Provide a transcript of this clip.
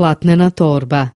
platnena torba.